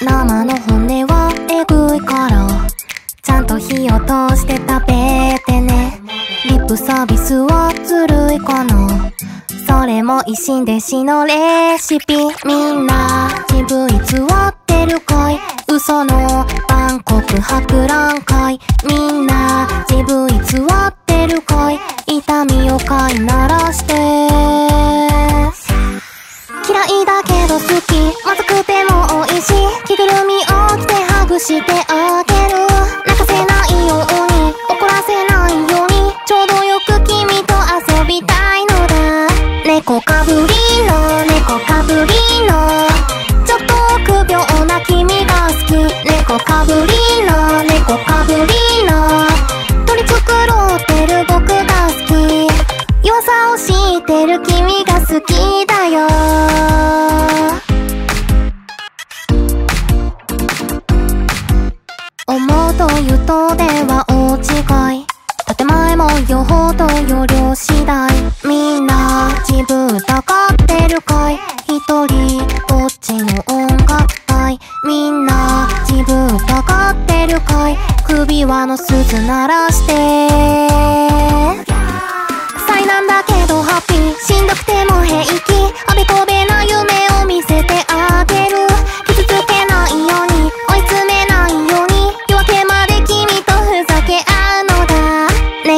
生の骨はえぐいからちゃんと火を通して食べてね。リップサービスはずるいかな。それも一心弟子のレシピ。みんな自分偽ってるかい？嘘の万国博覧会。みんな自分偽ってるかい？痛みを飼いならして。いだけど好きまずくても美味しい。着ぐるみを着てハグしてあげる泣かせないように。怒らせないようにちょうどよく君と遊びたいのだ。猫かぶりの猫かぶりの。ちょっと臆病な君が好き。猫かぶりの猫かぶりの。取り繕ってる僕が好き。弱さを知ってる君が好きだよ。思うとでは大違い。建前もよほどよ量次第みんな自分疑ってるかい。一人ぼっちの音楽隊。みんな自分疑ってるかい。首輪の鈴鳴らして。災難だけどハッピー。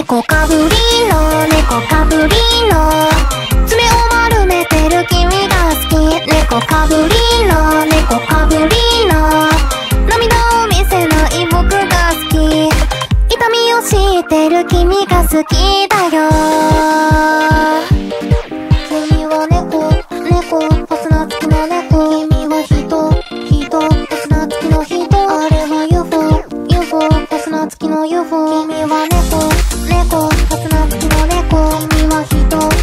猫かぶりの猫かぶりの爪を丸めてる君が好き。猫かぶりの猫かぶりの涙を見せない僕が好き。痛みを知ってる君が好きだよ。君は猫猫ファスナー付きの猫。君は人人ファスナー付きの人。あれは UFO UFO ファスナー付きの UFO 付きの猫君は人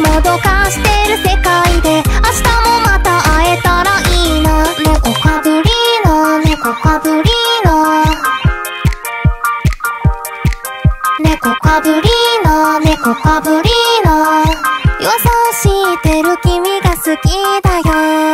もどかしてる世界で明日もまた会えたらいいな。猫かぶりの猫かぶりの。猫かぶりの猫かぶりの。優しいてる君が好きだよ。